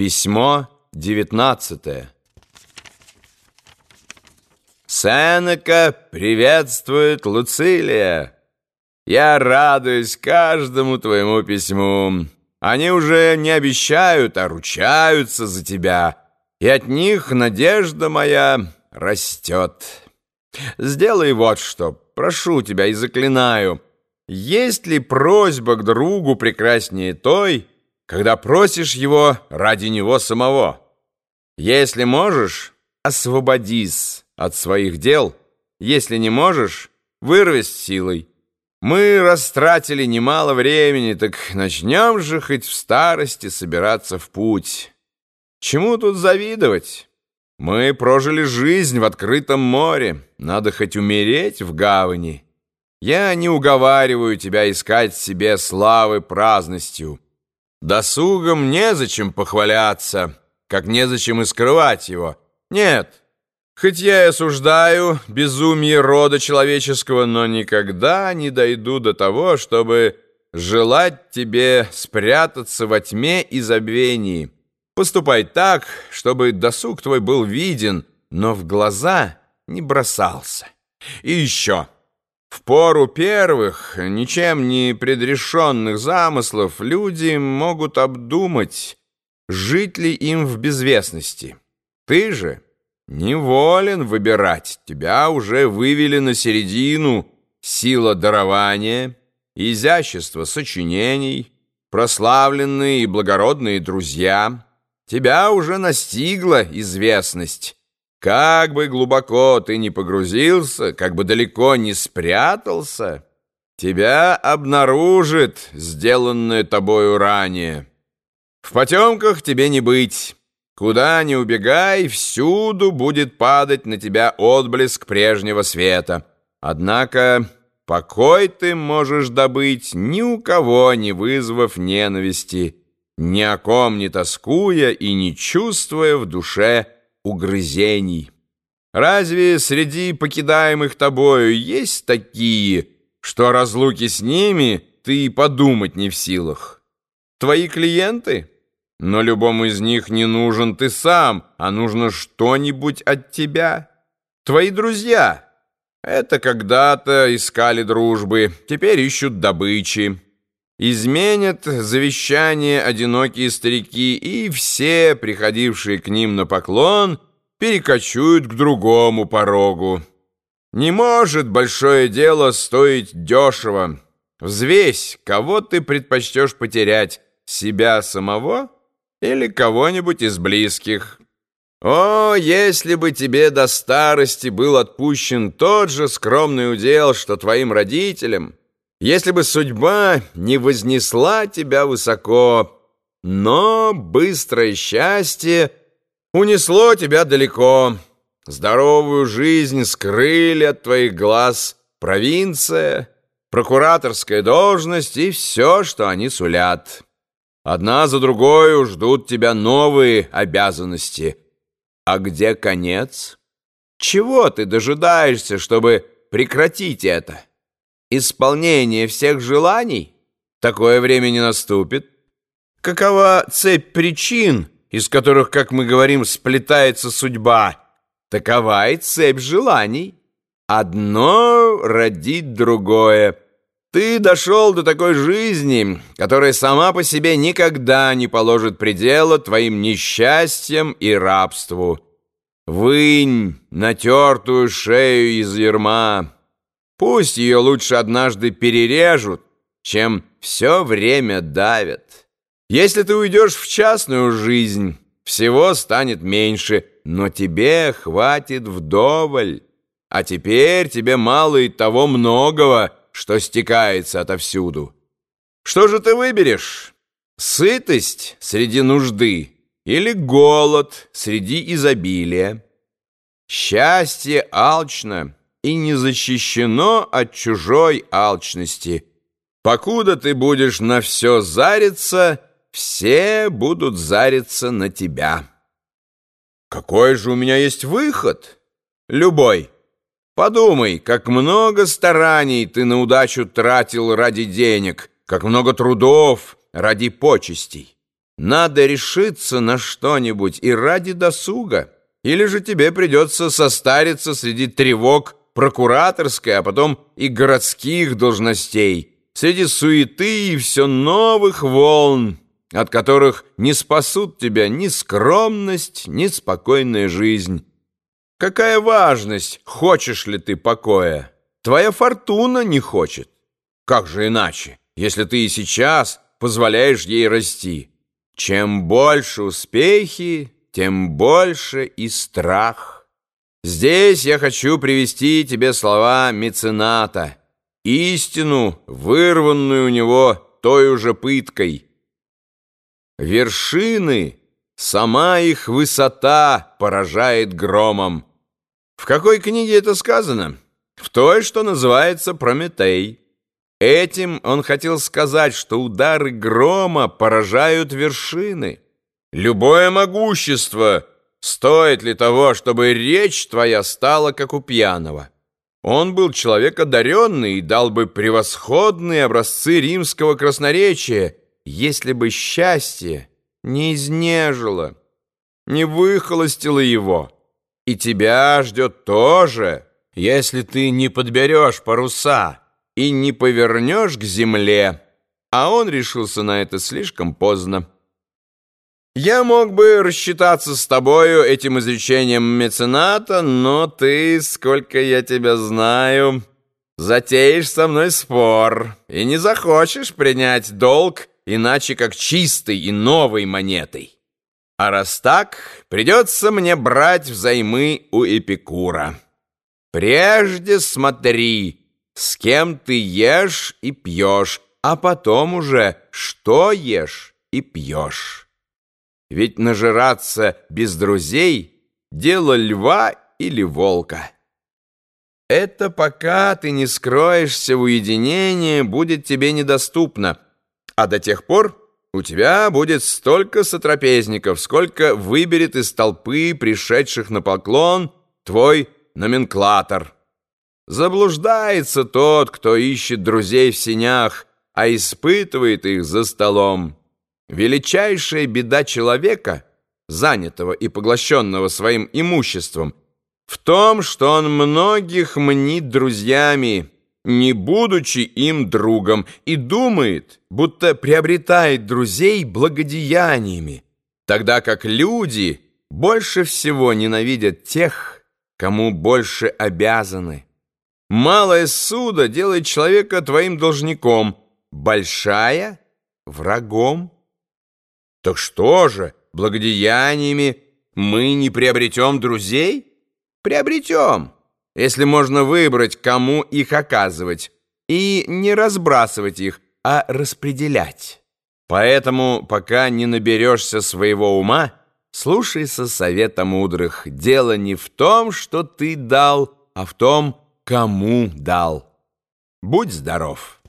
Письмо девятнадцатое. Сенека приветствует Луцилия. Я радуюсь каждому твоему письму. Они уже не обещают, а ручаются за тебя, и от них надежда моя растет. Сделай вот что, прошу тебя и заклинаю. Есть ли просьба к другу прекраснее той, когда просишь его ради него самого. Если можешь, освободись от своих дел. Если не можешь, вырвись силой. Мы растратили немало времени, так начнем же хоть в старости собираться в путь. Чему тут завидовать? Мы прожили жизнь в открытом море, надо хоть умереть в гавани. Я не уговариваю тебя искать себе славы праздностью, Досугом незачем похваляться, как незачем и скрывать его. Нет, хоть я и осуждаю безумие рода человеческого, но никогда не дойду до того, чтобы желать тебе спрятаться во тьме и забвении. Поступай так, чтобы досуг твой был виден, но в глаза не бросался. И еще... В пору первых, ничем не предрешенных замыслов люди могут обдумать, жить ли им в безвестности. Ты же неволен выбирать, тебя уже вывели на середину сила дарования, изящество сочинений, прославленные и благородные друзья. Тебя уже настигла известность, как бы глубоко ты ни погрузился, как бы далеко не спрятался, тебя обнаружит сделанное тобою ранее. В потемках тебе не быть. Куда ни убегай, всюду будет падать на тебя отблеск прежнего света. Однако покой ты можешь добыть, ни у кого не вызвав ненависти, ни о ком не тоскуя и не чувствуя в душе угрызений. Разве среди покидаемых тобою есть такие, что о разлуке с ними ты подумать не в силах? Твои клиенты? Но любому из них не нужен ты сам, а нужно что-нибудь от тебя. Твои друзья? Это когда-то искали дружбы, теперь ищут добычи. Изменят завещание одинокие старики, и все, приходившие к ним на поклон, перекочуют к другому порогу. Не может большое дело стоить дешево. Взвесь, кого ты предпочтешь потерять, себя самого или кого-нибудь из близких. О, если бы тебе до старости был отпущен тот же скромный удел, что твоим родителям, если бы судьба не вознесла тебя высоко, но быстрое счастье унесло тебя далеко. Здоровую жизнь скрыли от твоих глаз провинция, прокураторская должность и все, что они сулят. Одна за другой ждут тебя новые обязанности. А где конец? Чего ты дожидаешься, чтобы прекратить это?» Исполнение всех желаний, такое время не наступит. Какова цепь причин, из которых, как мы говорим, сплетается судьба, такова и цепь желаний. Одно родит другое. Ты дошел до такой жизни, которая сама по себе никогда не положит предела твоим несчастьям и рабству. Вынь натертую шею из ерма, Пусть ее лучше однажды перережут, чем все время давят. Если ты уйдешь в частную жизнь, всего станет меньше, но тебе хватит вдоволь. А теперь тебе мало и того многого, что стекается отовсюду. Что же ты выберешь? Сытость среди нужды или голод среди изобилия? Счастье алчно — и не защищено от чужой алчности. Покуда ты будешь на все зариться, все будут зариться на тебя. Какой же у меня есть выход? Любой. Подумай, как много стараний ты на удачу тратил ради денег, как много трудов ради почестей. надо решиться на что-нибудь и ради досуга, или же тебе придется состариться среди тревог прокураторской, а потом и городских должностей, среди суеты и все новых волн, от которых не спасут тебя ни скромность, ни спокойная жизнь. Какая важность, хочешь ли ты покоя? Твоя фортуна не хочет. Как же иначе, если ты и сейчас позволяешь ей расти? Чем больше успехи, тем больше и страх. Здесь я хочу привести тебе слова мецената, истину, вырванную у него той уже пыткой. Вершины, сама их высота поражает громом. В какой книге это сказано? В той, что называется «Прометей». Этим он хотел сказать, что удары грома поражают вершины. Любое могущество стоит ли того, чтобы речь твоя стала, как у пьяного? Он был человек одаренный и дал бы превосходные образцы римского красноречия, если бы счастье не изнежило, не выхолостило его. И тебя ждет тоже, если ты не подберешь паруса» и не повернешь к земле, а он решился на это слишком поздно. Я мог бы рассчитаться с тобою этим изречением мецената, но ты, сколько я тебя знаю, затеешь со мной спор и не захочешь принять долг иначе как чистой и новой монетой. А раз так, придется мне брать взаймы у Эпикура. Прежде смотри, с кем ты ешь и пьешь, а потом уже что ешь и пьешь. Ведь нажираться без друзей — дело льва или волка. Это пока ты не скроешься в уединении, будет тебе недоступно, а до тех пор у тебя будет столько сотрапезников, сколько выберет из толпы пришедших на поклон твой номенклатор». Заблуждается тот, кто ищет друзей в синях, а испытывает их за столом. Величайшая беда человека, занятого и поглощенного своим имуществом, в том, что он многих мнит друзьями, не будучи им другом, и думает, будто приобретает друзей благодеяниями, тогда как люди больше всего ненавидят тех, кому больше обязаны. Малая суда делает человека твоим должником, большая — врагом. Так что же, благодеяниями мы не приобретем друзей? Приобретем, если можно выбрать, кому их оказывать, и не разбрасывать их, а распределять. Поэтому, пока не наберешься своего ума, слушайся совета мудрых. Дело не в том, что ты дал, а в том, кому дал. Будь здоров!